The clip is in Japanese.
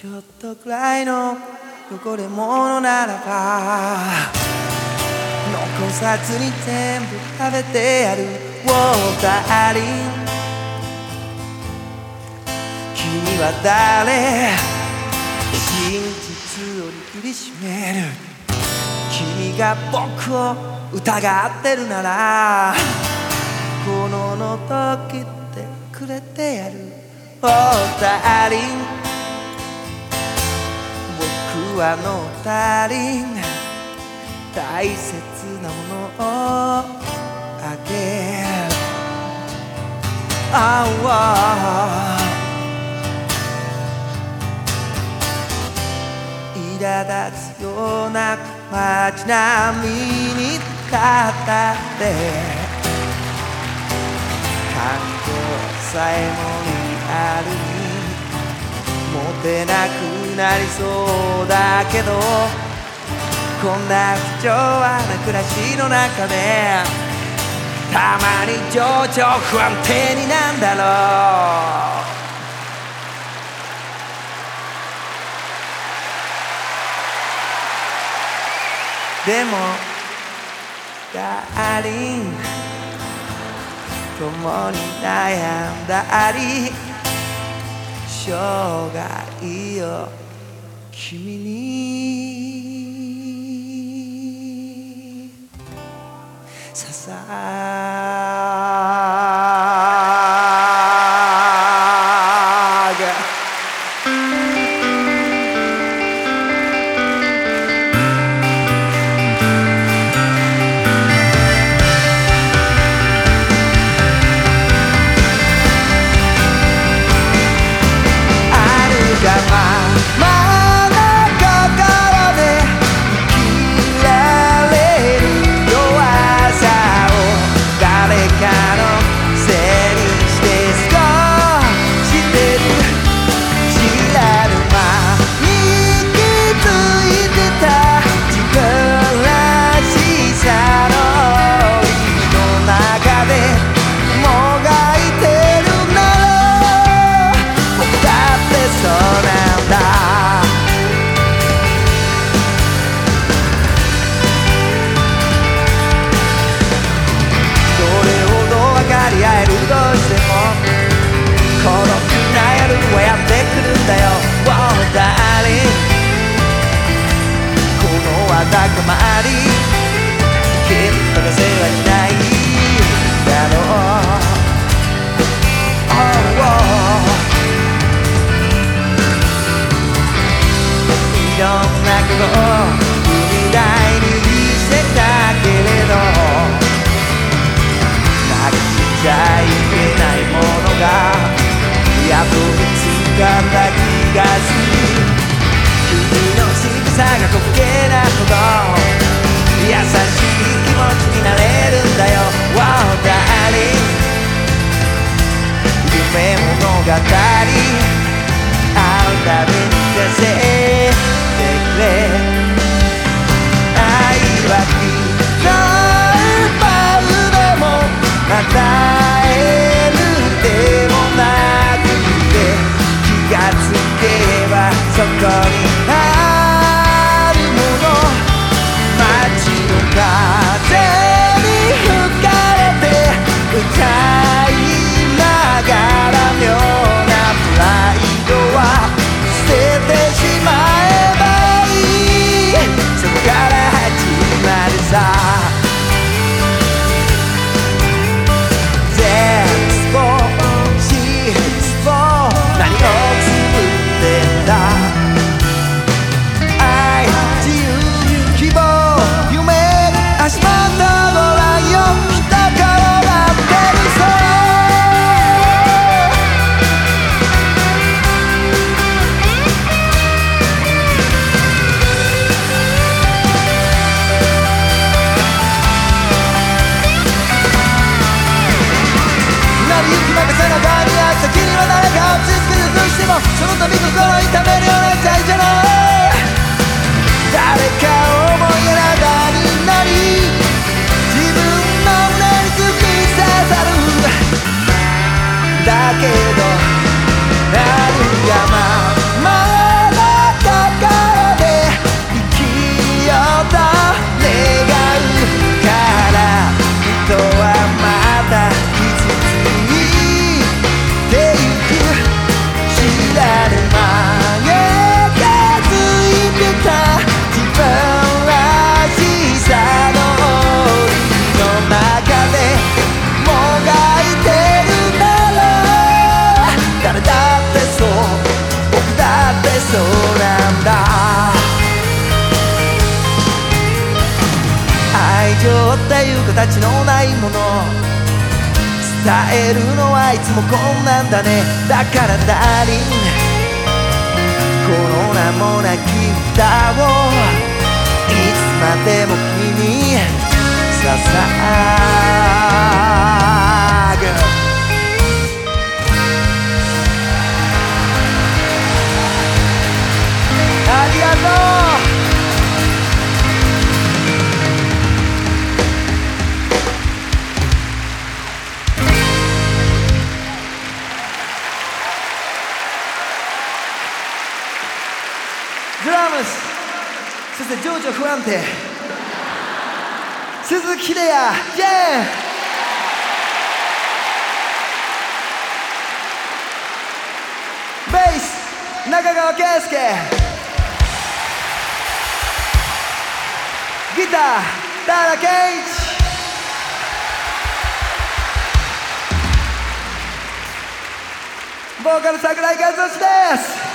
ちょっとくらいの残り物ならば残さずに全部食べてやる。ウォーダーリン君は誰？真実を握りしめる。君が僕を疑ってるならこのの時ってくれてやる。ウォーダーリン僕はのダーリン大切なものをあげる。ああ苛立つような街並みに立ったって。環境さえもリアルにてなくなりそうだけどこんな不調和な暮らしの中でたまに情緒不安定になんだろう。でもダーリン共に悩んだあり生涯よ。君に。捧げまり物語会うたびま形のないもの。伝えるのはいつもこんなんだね。だからダーリンこの名もなき歌を。いつまでも君に捧ぐして情緒不安定。鈴木秀也。ジェーンベース。中川圭介。ギター。田原健一ボーカル桜井和義です。